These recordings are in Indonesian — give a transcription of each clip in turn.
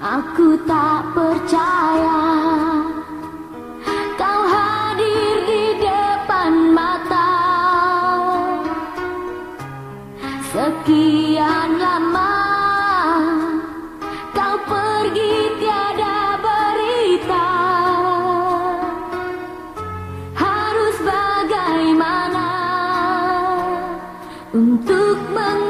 Aku tak percaya Kau hadir di depan mata. Sekian lama Kau pergi tiada berita. Harus bagaimana Untuk mengetahui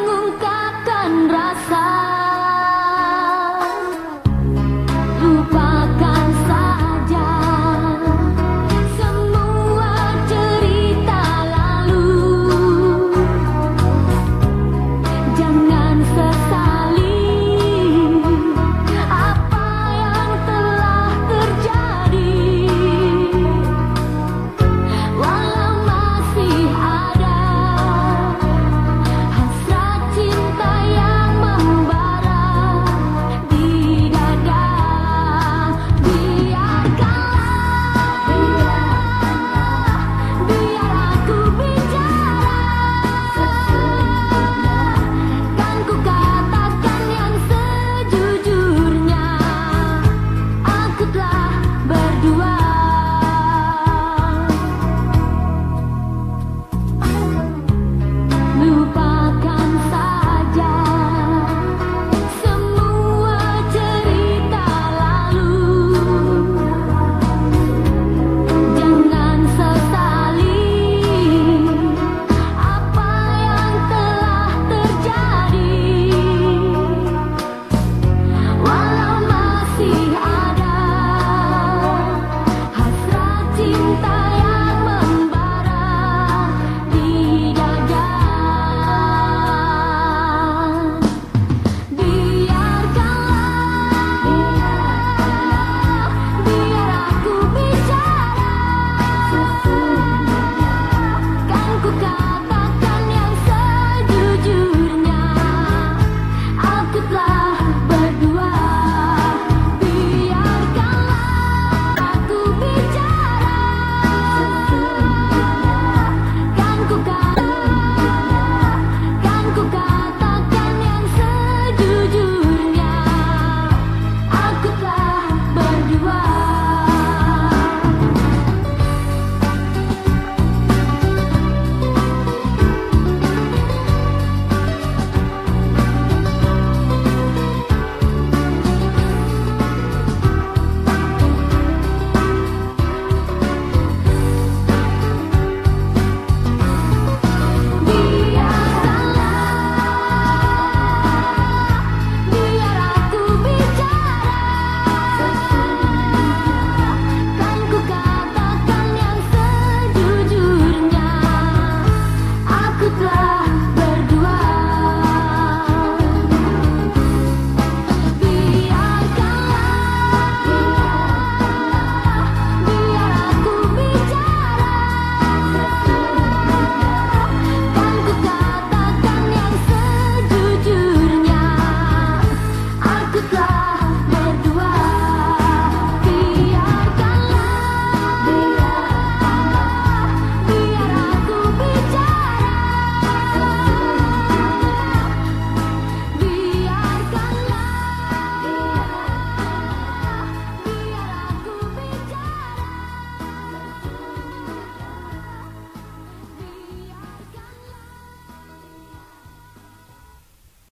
Darling